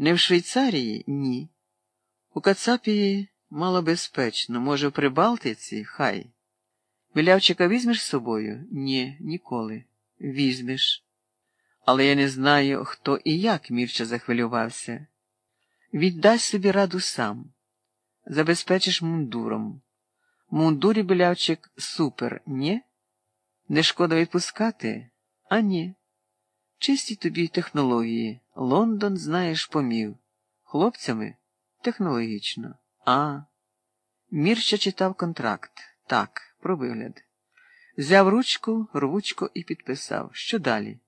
Не в Швейцарії? Ні. У Кацапії малобезпечно, може, в Прибалтиці? Хай. Білявчика візьмеш з собою? Ні, ніколи. Візьмеш. Але я не знаю, хто і як Мірча захвилювався. Віддай собі раду сам. Забезпечиш мундуром. Мундурі білявчик супер, ні? Не шкода відпускати? А ні. Чисті тобі технології. Лондон, знаєш, помів. Хлопцями технологічно. А. Мірча читав контракт. Так, про вигляд. Взяв ручку, рвучко і підписав. Що далі?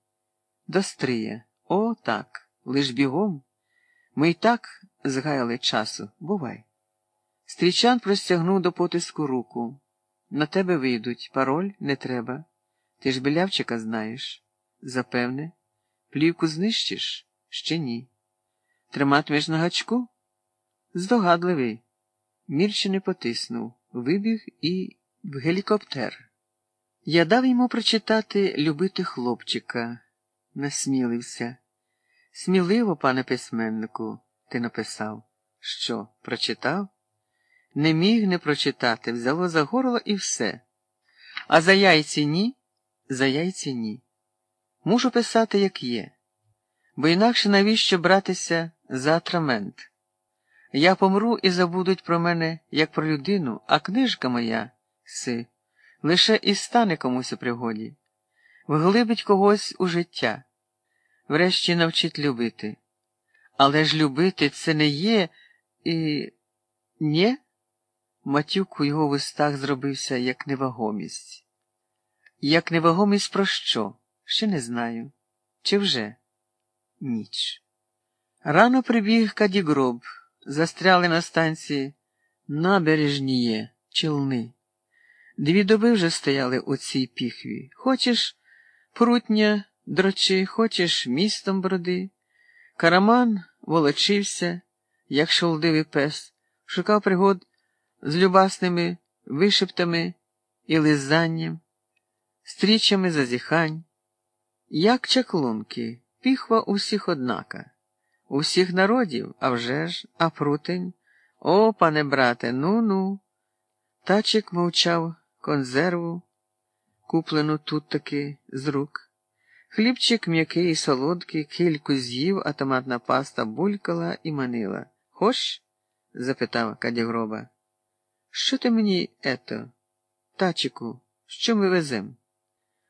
Достриє. О, так. Лиш бігом. Ми й так згаяли часу. Бувай. Стрічан простягнув до потиску руку. На тебе вийдуть. Пароль не треба. Ти ж білявчика знаєш. Запевне. Плівку знищиш? Ще ні. Триматимеш на гачку? Здогадливий. Мірче не потиснув, вибіг і в гелікоптер. Я дав йому прочитати любити хлопчика, насмілився. Сміливо, пане письменнику, ти написав. Що, прочитав? Не міг не прочитати, взяло за горло і все. А за яйці ні? За яйці ні. Мушу писати, як є, бо інакше навіщо братися за атрамент? Я помру і забудуть про мене як про людину, а книжка моя, си, лише і стане комусь у пригоді, вглибить когось у життя, врешті навчить любити. Але ж любити це не є і. Нє? Матюк у його вустах зробився як невагомість. Як невагомість про що? Ще не знаю. Чи вже? Ніч. Рано прибіг Кадігроб, застряли на станції набережніє, Челни. Дві доби вже стояли у цій піхві. Хочеш прутня дрочи, хочеш містом броди. Караман волочився, як шолдивий пес, шукав пригод з любасними вишептами і лизанням, стрічами зазіхань. Як чаклунки, піхва усіх однака, усіх народів, а вже ж, а прутень. О, пане брате, ну ну. Тачик мовчав консерву, куплену тут таки з рук. Хлібчик м'який і солодкий, кільку з'їв, а томатна паста булькала і манила. Хош? запитав Кадягроба. Що ти мені ето? Тачику, що ми везем?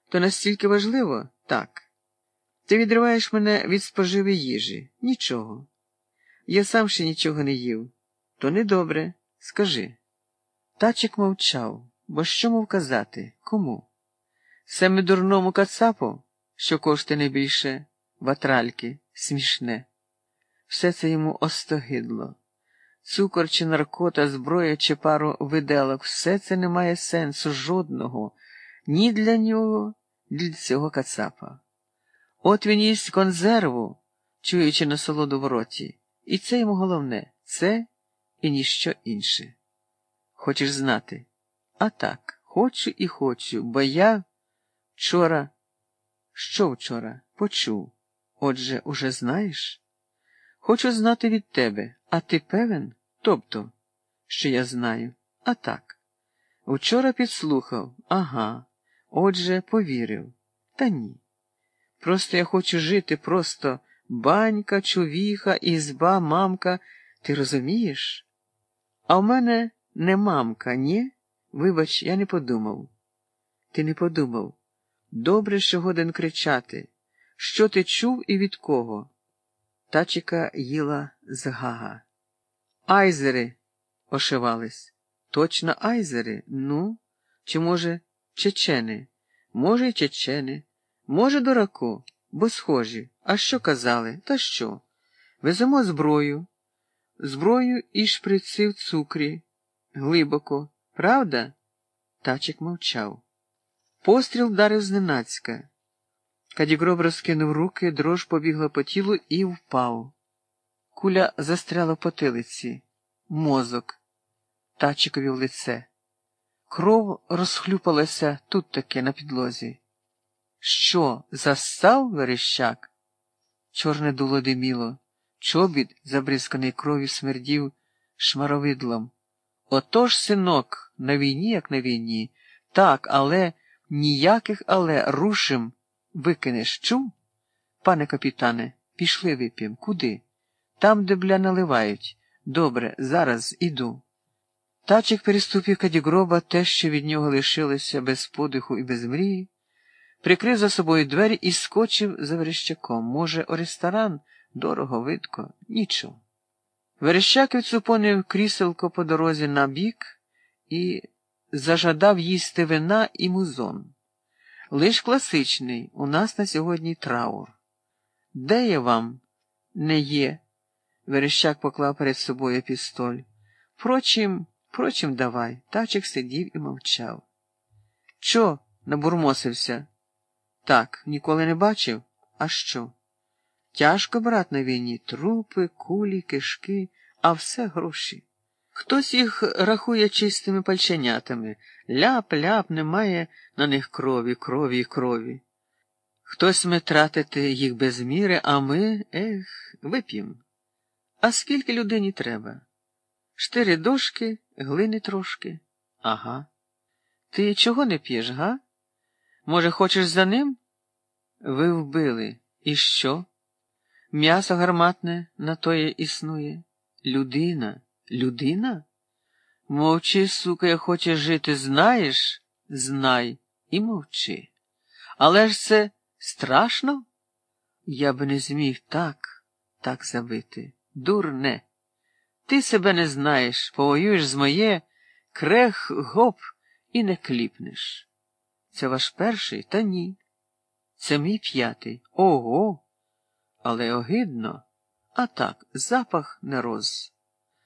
То настільки важливо? Так. Ти відриваєш мене від споживи їжі. Нічого. Я сам ще нічого не їв. То недобре. Скажи. Тачик мовчав, бо що мов казати? Кому? Саме дурному кацапу, що коштує не більше, ватральки, смішне. Все це йому остогидло. Цукор чи наркота, зброя чи пару виделок, все це не має сенсу жодного, ні для нього, для цього кацапа. От він їсть консерву, чуючи насолоду в роті, і це йому головне це і ніщо інше. Хочеш знати? А так, хочу і хочу, бо я вчора. Що вчора? Почув. Отже, уже знаєш? Хочу знати від тебе, а ти певен? Тобто, що я знаю, а так. Вчора підслухав, ага, отже, повірив. Та ні. Просто я хочу жити, просто банька, чувіха, ізба, мамка. Ти розумієш? А в мене не мамка, ні? Вибач, я не подумав. Ти не подумав. Добре, що годен кричати. Що ти чув і від кого? Тачика їла з гага. Айзери ошивались. Точно айзери? Ну, чи, може, чечени? Може, й чечени. Може, дураку, бо схожі. А що казали? Та що? Веземо зброю. Зброю і шприци в цукрі. Глибоко. Правда? Тачик мовчав. Постріл вдарив зненацька. Кадігроб розкинув руки, дрож побігла по тілу і впав. Куля застряла в потилиці. Мозок. Тачикові в лице. Кров розхлюпалася тут таки на підлозі. Що, застав верещак? Чорне дуло диміло. Чобіт, забризканий кров'ю, смердів шмаровидлом. Отож, синок, на війні, як на війні, так, але ніяких але рушим викинеш. Чув? Пане капітане, пішли вип'єм. Куди? Там, де бля наливають. Добре, зараз іду. Тачик переступив кадігроба те, що від нього лишилося без подиху і без мрії, прикрив за собою двері і скочив за верещаком. Може, у ресторан дорого, видко, нічого. Верещак відсупонив кріселко по дорозі на бік і зажадав їсти вина і музон. Лиш класичний, у нас на сьогодні траур. Де я вам? Не є. Верещак поклав перед собою пістоль. Впрочем, впрочем, давай. Тачик сидів і мовчав. Чо? набурмосився? Так, ніколи не бачив? А що? Тяжко, брат, на війні, трупи, кулі, кишки, а все гроші. Хтось їх рахує чистими пальченятами. Ляп-ляп, немає на них крові, крові і крові. Хтось ми тратити їх без міри, а ми, ех, вип'ємо. А скільки людині треба? Штири дошки, глини трошки. Ага. Ти чого не п'єш, га? Може, хочеш за ним? Ви вбили. І що? М'ясо гарматне на тоє існує. Людина, людина? Мовчи, сука, як хочеш жити, знаєш? Знай і мовчи. Але ж це страшно? Я б не зміг так, так забити. Дурне. Ти себе не знаєш, повоюєш з моє, крех, гоп, і не кліпнеш. Це ваш перший, та ні. Це мій п'ятий. Ого. Але огидно. А так, запах не роз.